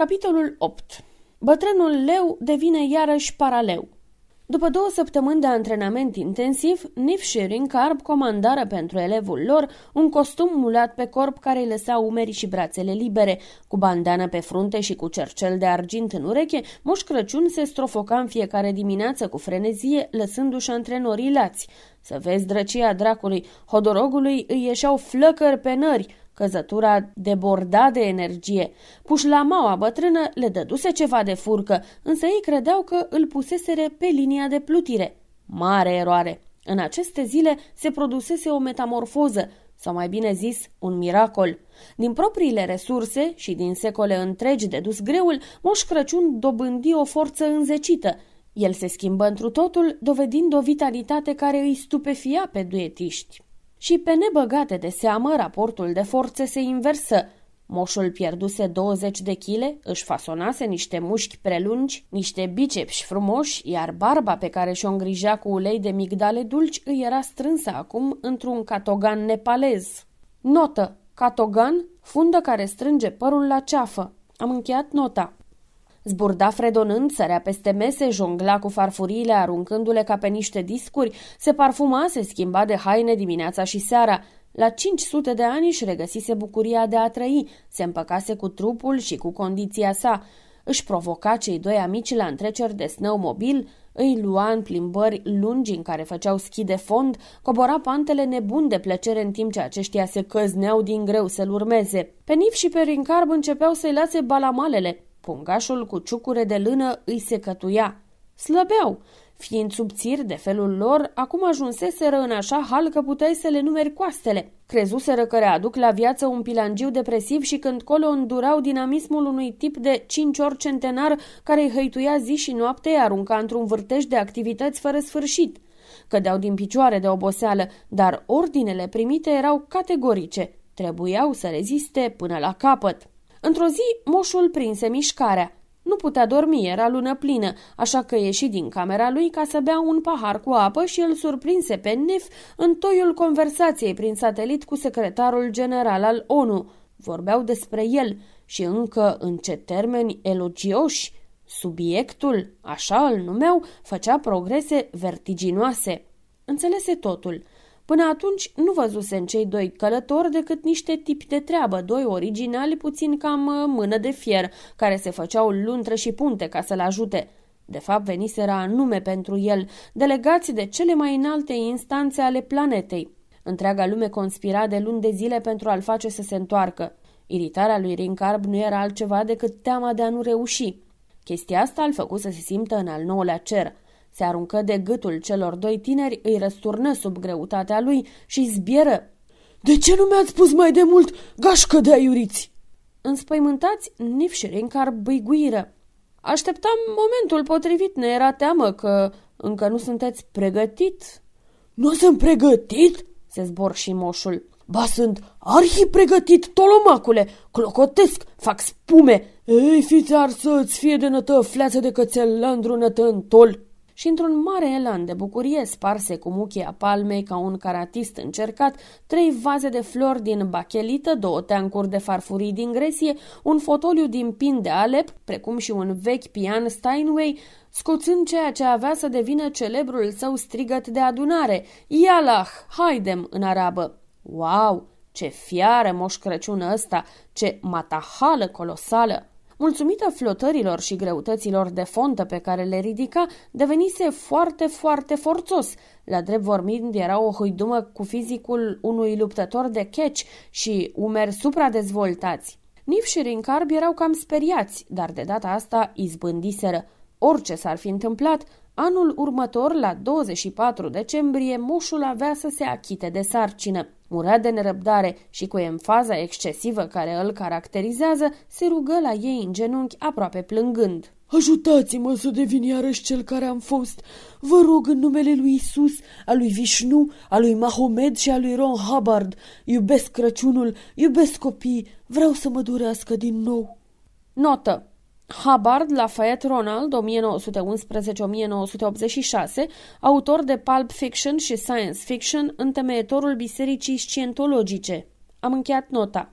Capitolul 8 Bătrânul leu devine iarăși paraleu. După două săptămâni de antrenament intensiv, Nif și Rincarb comandară pentru elevul lor un costum mulat pe corp care îi lăsa umerii și brațele libere. Cu bandană pe frunte și cu cercel de argint în ureche, Moș Crăciun se strofoca în fiecare dimineață cu frenezie, lăsându-și antrenorii lați. Să vezi drăcia dracului, hodorogului îi ieșeau flăcări pe nări, Căzătura deborda de energie. Pușlamaua bătrână le dăduse ceva de furcă, însă ei credeau că îl puseseră pe linia de plutire. Mare eroare! În aceste zile se produsese o metamorfoză, sau mai bine zis, un miracol. Din propriile resurse și din secole întregi de dus greul, Moș Crăciun dobândi o forță înzecită. El se schimbă întru totul, dovedind o vitalitate care îi stupefia pe duetiști și pe nebăgate de seamă raportul de forțe se inversă. Moșul pierduse 20 de chile, își fasonase niște mușchi prelungi, niște bicepși frumoși, iar barba pe care și-o îngrija cu ulei de migdale dulci îi era strânsă acum într-un catogan nepalez. Notă. Catogan, fundă care strânge părul la ceafă. Am încheiat nota. Zburda fredonând, sărea peste mese, jongla cu farfuriile, aruncându-le ca pe niște discuri, se parfuma, se schimba de haine dimineața și seara. La 500 de ani își regăsise bucuria de a trăi, se împăcase cu trupul și cu condiția sa. Își provoca cei doi amici la întreceri de snowmobil, îi lua în plimbări lungi în care făceau schi de fond, cobora pantele nebun de plăcere în timp ce aceștia se căzneau din greu să-l urmeze. Pe Nif și pe Rincarb începeau să-i lase balamalele, Pungașul cu ciucure de lână îi se cătuia. Slăbeau. Fiind subțiri de felul lor, acum ajunseseră în așa hal că puteai să le numeri coastele. Crezuseră că readuc la viață un pilangiu depresiv și când colo îndurau dinamismul unui tip de cinci ori centenar care îi hăituia zi și noapte, arunca într-un vârtej de activități fără sfârșit. Cădeau din picioare de oboseală, dar ordinele primite erau categorice. Trebuiau să reziste până la capăt. Într-o zi, moșul prinse mișcarea. Nu putea dormi, era lună plină, așa că ieși din camera lui ca să bea un pahar cu apă și îl surprinse pe Nef în toiul conversației prin satelit cu secretarul general al ONU. Vorbeau despre el și încă în ce termeni elogioși. Subiectul, așa îl numeau, făcea progrese vertiginoase. Înțelese totul. Până atunci nu văzuse în cei doi călători decât niște tipi de treabă, doi originali puțin cam uh, mână de fier, care se făceau luntre și punte ca să-l ajute. De fapt, veniseră anume pentru el, delegați de cele mai înalte instanțe ale planetei. Întreaga lume conspira de luni de zile pentru a-l face să se întoarcă. Iritarea lui Rincarb nu era altceva decât teama de a nu reuși. Chestia asta îl făcu să se simtă în al nouălea cer – se aruncă de gâtul celor doi tineri, îi răsturnă sub greutatea lui și zbieră. De ce nu mi-ați spus mai de mult, gașcă de aiuriți?" Înspăimântați, Nif și Rincar băiguiră. Așteptam momentul potrivit, ne era teamă că încă nu sunteți pregătit." Nu sunt pregătit?" se zbor și moșul. Ba sunt arhi pregătit, tolomacule, clocotesc, fac spume. Ei, fiți ar să-ți fie de nătă, fleață de cățel, landru nătă în tol și într-un mare elan de bucurie sparse cu muchia palmei ca un caratist încercat trei vaze de flori din bachelită, două teancuri de farfurii din gresie, un fotoliu din pin de Alep, precum și un vechi pian Steinway, scoțând ceea ce avea să devină celebrul său strigăt de adunare, Ialah, haidem în arabă. Wow, ce fiară moș Crăciun ăsta, ce matahală colosală! Mulțumită flotărilor și greutăților de fontă pe care le ridica, devenise foarte, foarte forțos. La drept vorbind, era o huidumă cu fizicul unui luptător de catch și umeri supradezvoltați. Nif și Rincarb erau cam speriați, dar de data asta izbândiseră. Orice s-ar fi întâmplat, anul următor, la 24 decembrie, moșul avea să se achite de sarcină. Murea de nerăbdare și cu emfaza excesivă care îl caracterizează, se rugă la ei în genunchi aproape plângând. Ajutați-mă să devin iarăși cel care am fost. Vă rog în numele lui Isus, a lui Vishnu, a lui Mahomed și a lui Ron Hubbard. Iubesc Crăciunul, iubesc copii, vreau să mă durească din nou. Notă Hubbard Lafayette Ronald, 1911-1986, autor de pulp fiction și science fiction, întemeietorul bisericii scientologice. Am încheiat nota.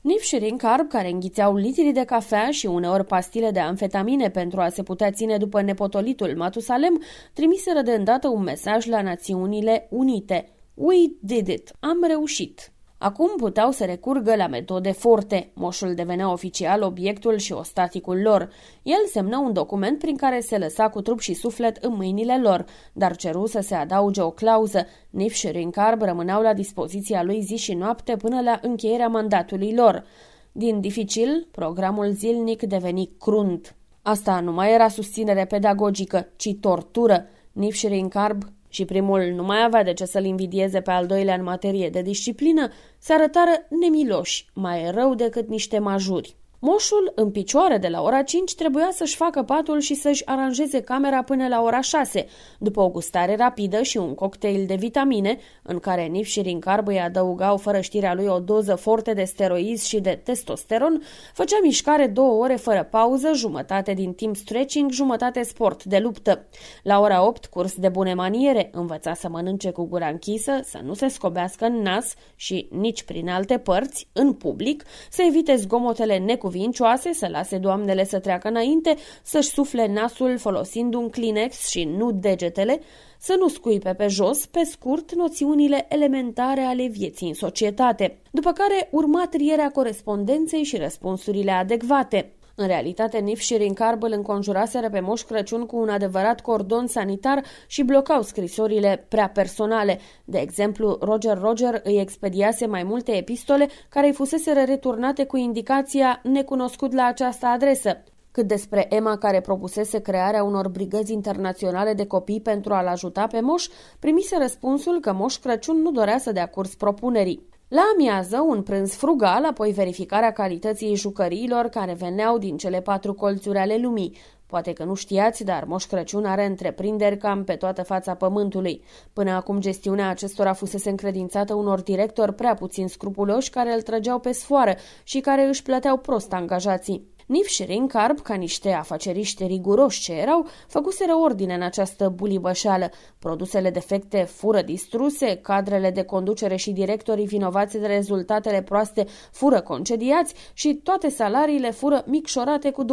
Nif și Rincarb, care înghițeau litri de cafea și uneori pastile de amfetamine pentru a se putea ține după nepotolitul Matusalem, trimiseră de îndată un mesaj la Națiunile Unite. We did it! Am reușit! Acum puteau să recurgă la metode forte. Moșul devenea oficial obiectul și ostaticul lor. El semnă un document prin care se lăsa cu trup și suflet în mâinile lor, dar ceru să se adauge o clauză. Nifș și Rincarb rămâneau la dispoziția lui zi și noapte până la încheierea mandatului lor. Din dificil, programul zilnic deveni crunt. Asta nu mai era susținere pedagogică, ci tortură. Nifș și Rincarb și primul nu mai avea de ce să-l invidieze pe al doilea în materie de disciplină, se arătară nemiloși, mai rău decât niște majuri. Moșul, în picioare de la ora 5, trebuia să-și facă patul și să-și aranjeze camera până la ora 6, după o gustare rapidă și un cocktail de vitamine, în care Nif și Rincarb îi adăugau fără știrea lui o doză forte de steroizi și de testosteron, făcea mișcare două ore fără pauză, jumătate din timp stretching, jumătate sport de luptă. La ora 8, curs de bune maniere, învăța să mănânce cu gura închisă, să nu se scobească în nas și nici prin alte părți, în public, să evite zgomotele necuvinte cuvincioase, să lase doamnele să treacă înainte, să-și sufle nasul folosind un Kleenex și nu degetele, să nu scuipe pe jos, pe scurt, noțiunile elementare ale vieții în societate, după care urma trierea corespondenței și răspunsurile adecvate. În realitate, Nif și Rincarb îl înconjuraseră pe Moș Crăciun cu un adevărat cordon sanitar și blocau scrisorile prea personale. De exemplu, Roger Roger îi expediase mai multe epistole care îi fuseseră returnate cu indicația necunoscut la această adresă cât despre Emma care propusese crearea unor brigăzi internaționale de copii pentru a-l ajuta pe Moș, primise răspunsul că Moș Crăciun nu dorea să dea curs propunerii. La amiază, un prânz frugal, apoi verificarea calității jucăriilor care veneau din cele patru colțuri ale lumii. Poate că nu știați, dar Moș Crăciun are întreprinderi cam pe toată fața pământului. Până acum gestiunea acestora fusese încredințată unor directori prea puțin scrupuloși care îl trăgeau pe sfoară și care își plăteau prost angajații. Nif și Rincarb, ca niște afaceriști riguroși ce erau, făcuseră ordine în această bulibășeală. Produsele defecte fură distruse, cadrele de conducere și directorii vinovați de rezultatele proaste fură concediați și toate salariile fură micșorate cu 20%.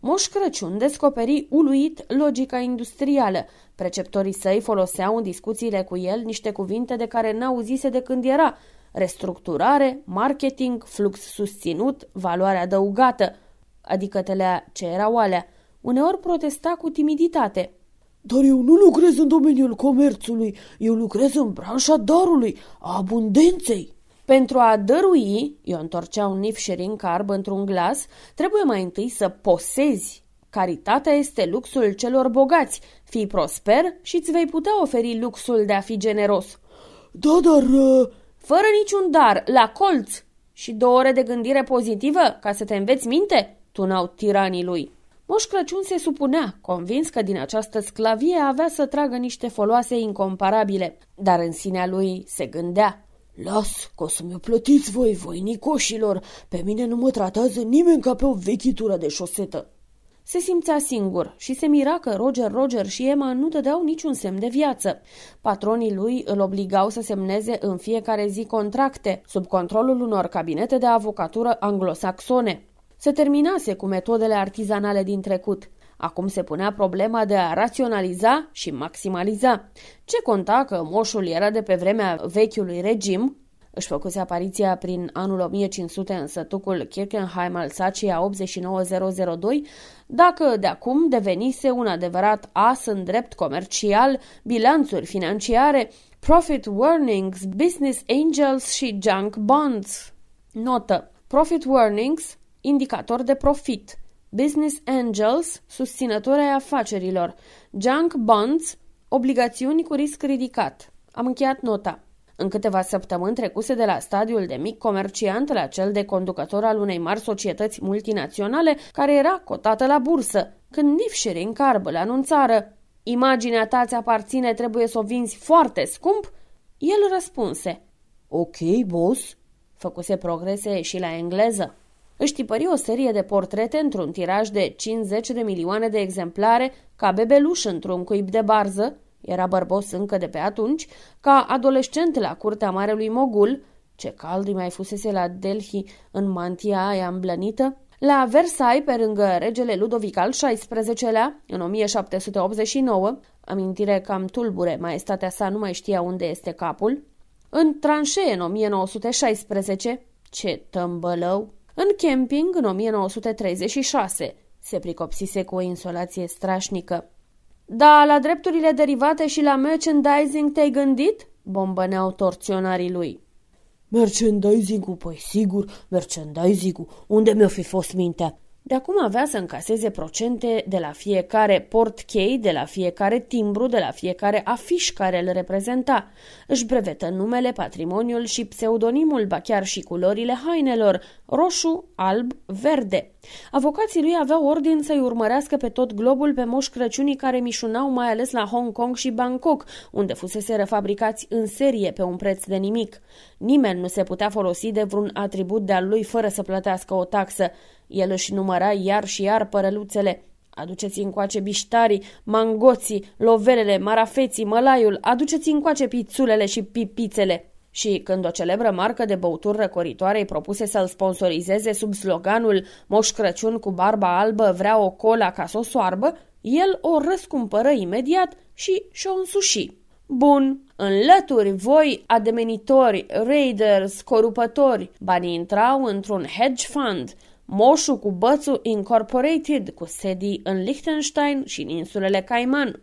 Moș Crăciun descoperi uluit logica industrială. Preceptorii săi foloseau în discuțiile cu el niște cuvinte de care n-auzise de când era – restructurare, marketing, flux susținut, valoare adăugată, adică telea ce erau alea. Uneori protesta cu timiditate. Dar eu nu lucrez în domeniul comerțului, eu lucrez în branșa darului, a abundenței. Pentru a dărui, eu întorcea un nif șerin carb într-un glas, trebuie mai întâi să posezi. Caritatea este luxul celor bogați. Fii prosper și îți vei putea oferi luxul de a fi generos. Da, dar uh, fără niciun dar, la colț și două ore de gândire pozitivă ca să te înveți minte, tunau tiranii lui. Moș Crăciun se supunea, convins că din această sclavie avea să tragă niște foloase incomparabile, dar în sinea lui se gândea. Las, că o să mi-o plătiți voi, voi nicoșilor, pe mine nu mă tratează nimeni ca pe o vechitură de șosetă. Se simțea singur și se mira că Roger, Roger și Emma nu dădeau niciun semn de viață. Patronii lui îl obligau să semneze în fiecare zi contracte, sub controlul unor cabinete de avocatură anglosaxone. Se terminase cu metodele artizanale din trecut. Acum se punea problema de a raționaliza și maximaliza. Ce conta că moșul era de pe vremea vechiului regim, își făcuse apariția prin anul 1500 în sătucul Kirkenheim al Sacia 89002, dacă de acum devenise un adevărat as în drept comercial, bilanțuri financiare, profit warnings, business angels și junk bonds. Notă. Profit warnings, indicator de profit. Business angels, susținători ai afacerilor. Junk bonds, obligațiuni cu risc ridicat. Am încheiat nota. În câteva săptămâni trecuse de la stadiul de mic comerciant la cel de conducător al unei mari societăți multinaționale care era cotată la bursă, când Nifșeri în carbă le anunțară Imaginea ta ți aparține, trebuie să o vinzi foarte scump? El răspunse Ok, boss. Făcuse progrese și la engleză. Își tipări o serie de portrete într-un tiraj de 50 de milioane de exemplare ca bebeluș într-un cuib de barză era bărbos încă de pe atunci, ca adolescent la curtea Marelui Mogul, Ce cald îi mai fusese la Delhi în mantia aia îmblănită. La Versailles, pe lângă regele Ludovic al XVI-lea, în 1789, amintire cam tulbure, maestatea sa nu mai știa unde este capul, în tranșee în 1916, ce tămbălău, în camping în 1936, se pricopsise cu o insolație strașnică. Da, la drepturile derivate și la merchandising te-ai gândit? bombăneau torționarii lui. Merchandising-ul, păi sigur, merchandising-ul, unde mi-o fi fost mintea? De acum avea să încaseze procente de la fiecare portchei, de la fiecare timbru, de la fiecare afiș care îl reprezenta. Își brevetă numele, patrimoniul și pseudonimul, ba chiar și culorile hainelor, roșu, alb, verde. Avocații lui aveau ordin să-i urmărească pe tot globul pe moș Crăciunii care mișunau mai ales la Hong Kong și Bangkok, unde fusese refabricați în serie pe un preț de nimic. Nimeni nu se putea folosi de vreun atribut de-al lui fără să plătească o taxă. El își număra iar și iar părăluțele. Aduceți încoace biștarii, mangoții, lovelele, marafeții, mălaiul, aduceți încoace pițulele și pipițele. Și când o celebră marcă de băuturi răcoritoare îi propuse să-l sponsorizeze sub sloganul Moș Crăciun cu barba albă vrea o cola ca să o soarbă, el o răscumpără imediat și și-o însuși. Bun, înlături voi, ademenitori, raiders, corupători, banii intrau într-un hedge fund, Moșu cu Bățu Incorporated, cu sedii în Liechtenstein și în insulele Cayman.